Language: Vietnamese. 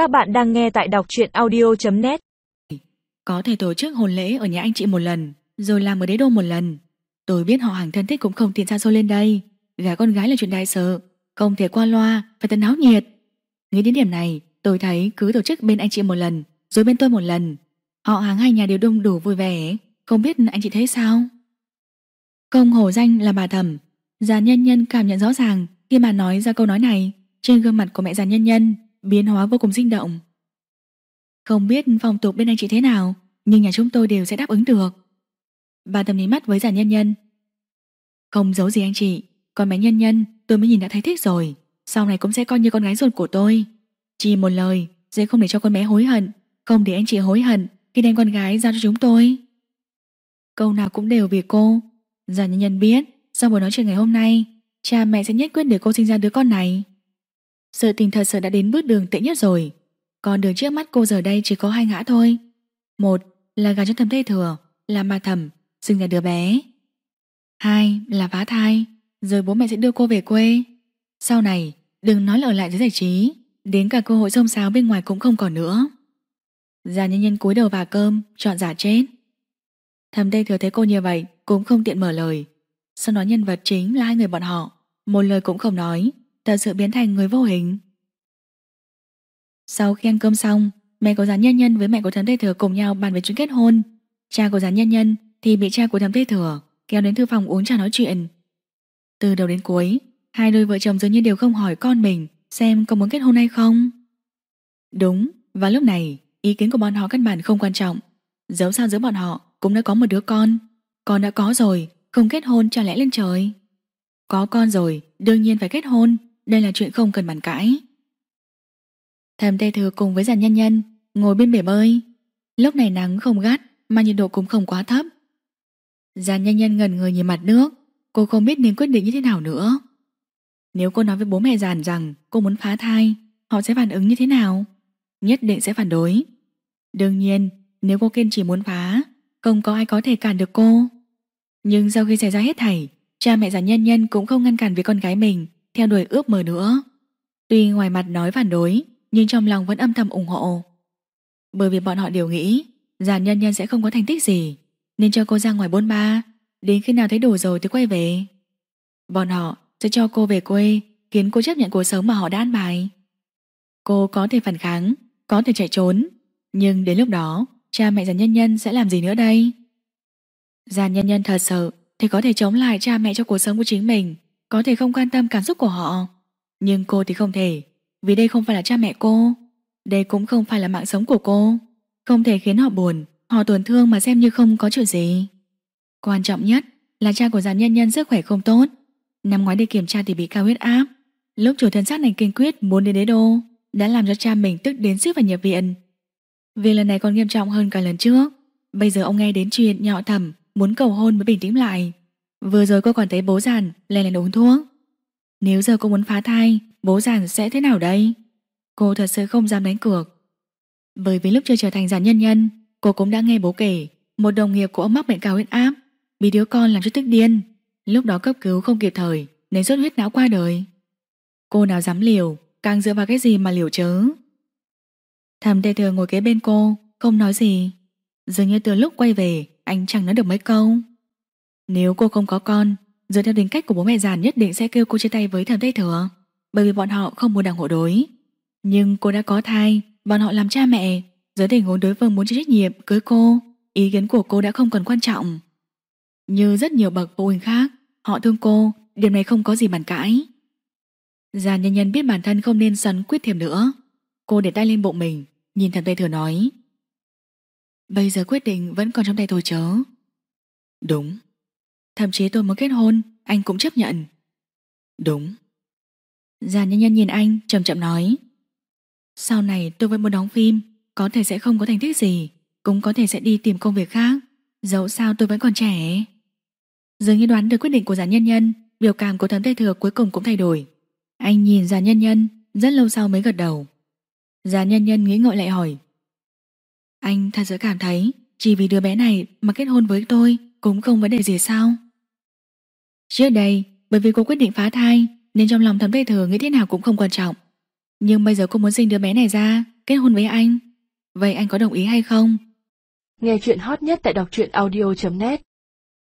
Các bạn đang nghe tại đọc truyện audio.net Có thể tổ chức hôn lễ ở nhà anh chị một lần Rồi làm ở đế đô một lần. Tôi biết họ hàng thân thích cũng không tiện xa xôi lên đây. Gả con gái là chuyện đại sự Không thể qua loa, phải tận náo nhiệt. Nghĩ đến điểm này Tôi thấy cứ tổ chức bên anh chị một lần Rồi bên tôi một lần. Họ hàng hai nhà đều đông đủ vui vẻ Không biết anh chị thấy sao? Công hổ danh là bà thẩm. Già nhân nhân cảm nhận rõ ràng Khi mà nói ra câu nói này Trên gương mặt của mẹ già nhân nhân Biến hóa vô cùng sinh động. Không biết phong tục bên anh chị thế nào, Nhưng nhà chúng tôi đều sẽ đáp ứng được. Bà tâm nhìn mắt với già nhân nhân. Không giấu gì anh chị, con bé nhân nhân, tôi mới nhìn đã thấy thích rồi. Sau này cũng sẽ coi như con gái ruột của tôi. Chỉ một lời, Sẽ không để cho con bé hối hận, Không để anh chị hối hận Khi đem con gái giao cho chúng tôi. Câu nào cũng đều vì cô. Già nhân nhân biết, Sau buổi nói chuyện ngày hôm nay, Cha mẹ sẽ nhất quyết để cô sinh ra đứa con này. Sự tình thật sự đã đến bước đường tệ nhất rồi. Còn đường trước mắt cô giờ đây chỉ có hai ngã thôi. Một là gà cho thầm thê thừa, Là ma thầm Sinh ra đứa bé. Hai là phá thai, Rồi bố mẹ sẽ đưa cô về quê. Sau này, đừng nói là ở lại giới giải trí, Đến cả cơ hội xông xáo bên ngoài cũng không còn nữa. Già nhân nhân cúi đầu vào cơm, Chọn giả chết. Thầm đây thừa thấy cô như vậy, Cũng không tiện mở lời. Sau đó nhân vật chính là hai người bọn họ, Một lời cũng không nói. Thật sự biến thành người vô hình. Sau khi ăn cơm xong, Mẹ của gián nhân nhân với mẹ của Thẩm tê thừa cùng nhau bàn về chuyện kết hôn. Cha của gián nhân nhân Thì bị cha của Thẩm tê thừa Kéo đến thư phòng uống trà nói chuyện. Từ đầu đến cuối, Hai đôi vợ chồng dường như đều không hỏi con mình Xem có muốn kết hôn hay không. Đúng, Và lúc này, ý kiến của bọn họ căn bản không quan trọng. Dẫu sao giữa bọn họ cũng đã có một đứa con. Con đã có rồi, Không kết hôn cho lẽ lên trời. Có con rồi, đương nhiên phải kết hôn. Đây là chuyện không cần bàn cãi. Thầm tê thừa cùng với giàn nhân nhân Ngồi bên bể bơi. Lúc này nắng không gắt Mà nhiệt độ cũng không quá thấp. Giàn nhân nhân ngần người nhìn mặt nước. Cô không biết nên quyết định như thế nào nữa. Nếu cô nói với bố mẹ giàn rằng Cô muốn phá thai, Họ sẽ phản ứng như thế nào? Nhất định sẽ phản đối. Đương nhiên, nếu cô kiên trì muốn phá, Không có ai có thể cản được cô. Nhưng sau khi xảy ra hết thảy, Cha mẹ giàn nhân nhân cũng không ngăn cản với con gái mình. Theo đuổi ước mơ nữa. Tuy ngoài mặt nói phản đối, Nhưng trong lòng vẫn âm thầm ủng hộ. Bởi vì bọn họ đều nghĩ giàn nhân nhân sẽ không có thành tích gì, Nên cho cô ra ngoài bôn ba. Đến khi nào thấy đủ rồi thì quay về. Bọn họ sẽ cho cô về quê, Khiến cô chấp nhận cuộc sống mà họ đã an bài. Cô có thể phản kháng, Có thể chạy trốn, Nhưng đến lúc đó, Cha mẹ giàn nhân nhân sẽ làm gì nữa đây? Già nhân nhân thật sự Thì có thể chống lại cha mẹ cho cuộc sống của chính mình. Có thể không quan tâm cảm xúc của họ, Nhưng cô thì không thể, Vì đây không phải là cha mẹ cô. Đây cũng không phải là mạng sống của cô. Không thể khiến họ buồn, Họ tổn thương mà xem như không có chuyện gì. Quan trọng nhất là cha của giàn nhân nhân sức khỏe không tốt. Năm ngoái đi kiểm tra thì bị cao huyết áp. Lúc chủ thân sát này kiên quyết muốn đến đế đô, Đã làm cho cha mình tức đến sức và nhập viện. Việc lần này còn nghiêm trọng hơn cả lần trước. Bây giờ ông nghe đến chuyện nhỏ thầm, Muốn cầu hôn mới bình tĩnh lại. Vừa rồi cô còn thấy bố giản lên lên uống thuốc. Nếu giờ cô muốn phá thai, Bố giản sẽ thế nào đây? Cô thật sự không dám đánh cược. Bởi vì lúc chưa trở thành giản nhân nhân, Cô cũng đã nghe bố kể Một đồng nghiệp của ông mắc bệnh cao huyết áp, Bị đứa con làm cho tức điên. Lúc đó cấp cứu không kịp thời, Nên xuất huyết não qua đời. Cô nào dám liều, Càng dựa vào cái gì mà liều chớ Thầm tê thừa ngồi kế bên cô, Không nói gì. Dường như từ lúc quay về, Anh chẳng nói được mấy câu. Nếu cô không có con, Dựa theo tính cách của bố mẹ già nhất định sẽ kêu cô chia tay với thầm tây thừa, Bởi vì bọn họ không muốn đảng hộ đối. Nhưng cô đã có thai, Bọn họ làm cha mẹ Dưới tình huống đối phương muốn chịu trách nhiệm cưới cô, Ý kiến của cô đã không còn quan trọng. Như rất nhiều bậc phụ huynh khác, Họ thương cô, Điểm này không có gì bàn cãi. Già nhân nhân biết bản thân không nên sắn quyết thêm nữa. Cô để tay lên bụng mình, Nhìn thầm tây thừa nói. Bây giờ quyết định vẫn còn trong tay tôi chớ. Đúng. Thậm chí tôi muốn kết hôn Anh cũng chấp nhận. Đúng. Già nhân nhân nhìn anh chậm chậm nói. Sau này tôi vẫn muốn đóng phim Có thể sẽ không có thành tích gì Cũng có thể sẽ đi tìm công việc khác Dẫu sao tôi vẫn còn trẻ. Dường như đoán được quyết định của già nhân nhân Biểu cảm của thấm tây thừa cuối cùng cũng thay đổi. Anh nhìn già nhân nhân Rất lâu sau mới gật đầu. Già nhân nhân nghĩ ngợi lại hỏi. Anh thật sự cảm thấy Chỉ vì đứa bé này mà kết hôn với tôi cũng không vấn đề gì sao Trước đây, Bởi vì cô quyết định phá thai, Nên trong lòng thấm tây thừa nghĩ thế nào cũng không quan trọng Nhưng bây giờ cô muốn sinh đứa bé này ra, kết hôn với anh. Vậy anh có đồng ý hay không? Nghe chuyện hot nhất tại đọc truyện audio.net